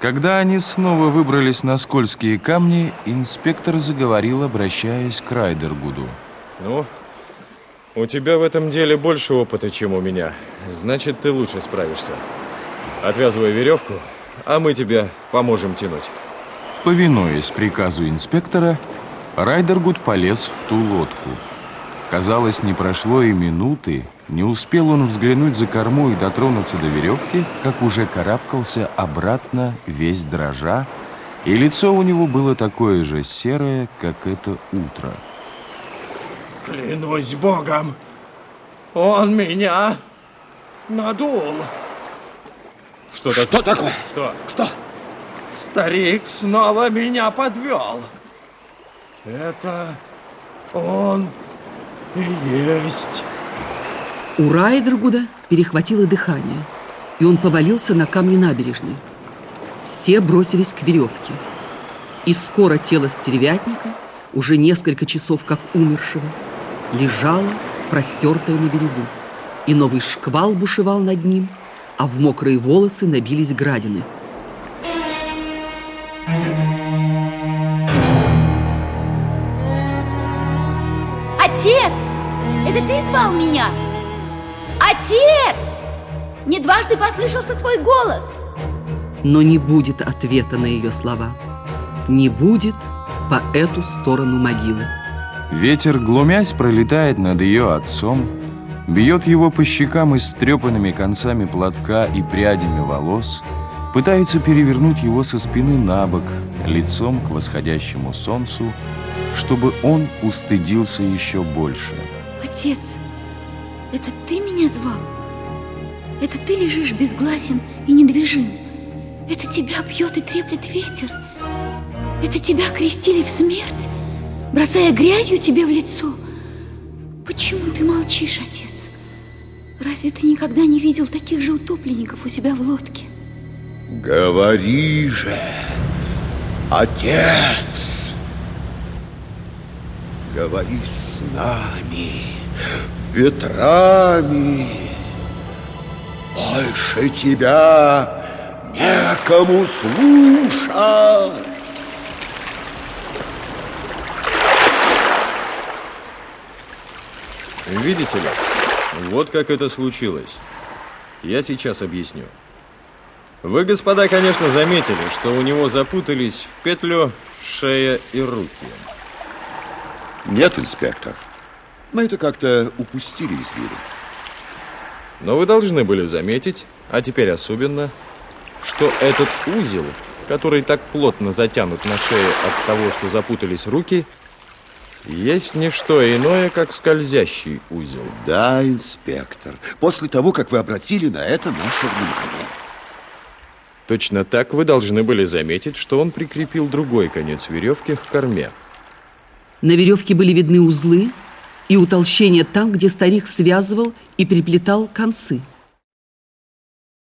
Когда они снова выбрались на скользкие камни, инспектор заговорил, обращаясь к Райдергуду. Ну, у тебя в этом деле больше опыта, чем у меня. Значит, ты лучше справишься. Отвязывай веревку, а мы тебе поможем тянуть. Повинуясь приказу инспектора, Райдергуд полез в ту лодку. Казалось, не прошло и минуты, не успел он взглянуть за корму и дотронуться до веревки, как уже карабкался обратно, весь дрожа, и лицо у него было такое же серое, как это утро. Клянусь Богом, он меня надул. Что, так... Что такое? Что? Что? Старик снова меня подвел. Это он есть. У Райдергуда перехватило дыхание, и он повалился на камни набережной. Все бросились к веревке. И скоро тело стервятника, уже несколько часов как умершего, лежало, простертое на берегу. И новый шквал бушевал над ним, а в мокрые волосы набились градины. Отец! Это ты звал меня? Отец! Не дважды послышался твой голос. Но не будет ответа на ее слова. Не будет по эту сторону могилы. Ветер, глумясь, пролетает над ее отцом, бьет его по щекам истрепанными концами платка и прядями волос, пытается перевернуть его со спины на бок, лицом к восходящему солнцу, чтобы он устыдился еще больше. Отец, это ты меня звал? Это ты лежишь безгласен и недвижим? Это тебя бьет и треплет ветер? Это тебя крестили в смерть, бросая грязью тебе в лицо? Почему ты молчишь, отец? Разве ты никогда не видел таких же утопленников у себя в лодке? Говори же, отец! Говори с нами, ветрами. Больше тебя некому слушать. Видите ли, вот как это случилось. Я сейчас объясню. Вы, господа, конечно, заметили, что у него запутались в петлю шея и руки. Нет, инспектор. Мы это как-то упустили из виду. Но вы должны были заметить, а теперь особенно, что этот узел, который так плотно затянут на шее от того, что запутались руки, есть не что иное, как скользящий узел. Да, инспектор. После того, как вы обратили на это наше внимание. Точно так вы должны были заметить, что он прикрепил другой конец веревки к корме. На веревке были видны узлы и утолщения там, где старик связывал и приплетал концы –